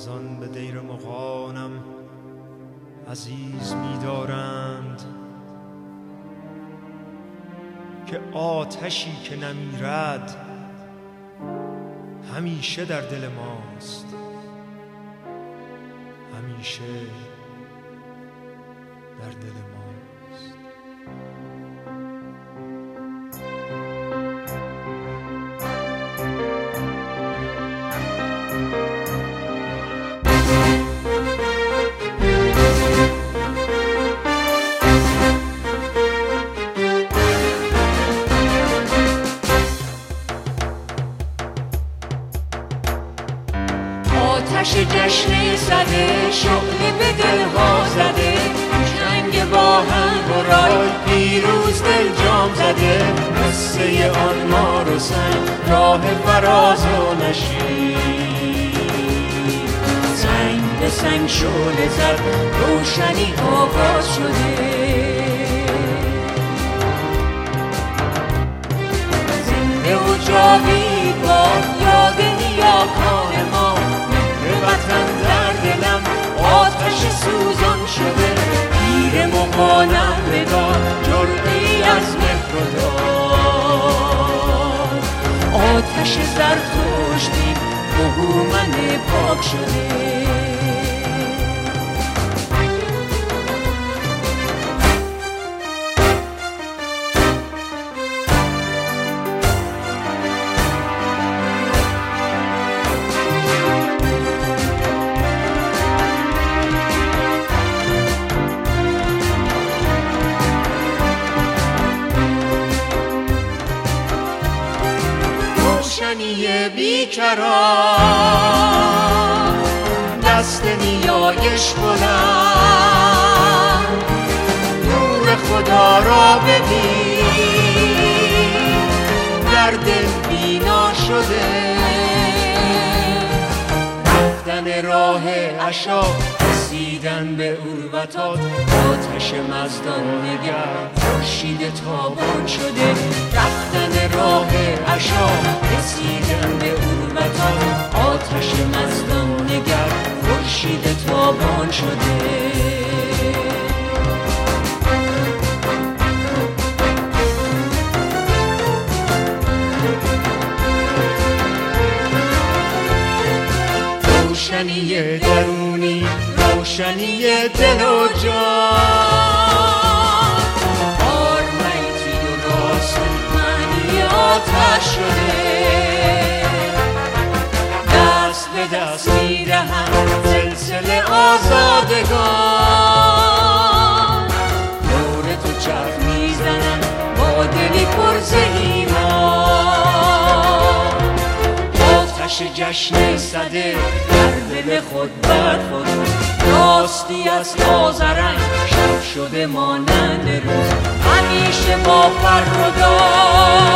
از آن به دیر مقانم عزیز می‌دارند که آتشی که نمیرد همیشه در دل ماست همیشه در دل ماست. آتش جشن زده شعله به دلها زده. جنگ با هم برای پیروز دل جام زده. قصه آن مار و سنگ راه فراز و نشید شعله زد روشنی آغاز شده. زنده و جاوید با یاد نیاکان ما مهر وطن در دلم آتش سوزان شده. پیر مقانم بدار جرعی از مهر و داد آتش زرتشتی بهومن پاک شده. روشنی بیکران. دست نیایش بلند. نور خدا را ببین. در دل بینا شده. رفتن راه عشا رسیدن به اروتات. آتش مزدان نگر خورشید تابان شده. رفتن راه عشا رسیدن به اروتات آتش مزدان نگر خورشید تابان شده. روشنی درونی روشنی دل و جان. آزادگان دور تو چرخ می‌زنم با دلی پر ز ایمان آتش جشن صده در دل خود بر خود راستی از تازرنگ شب شده مانند روز. همیشه با فر و داد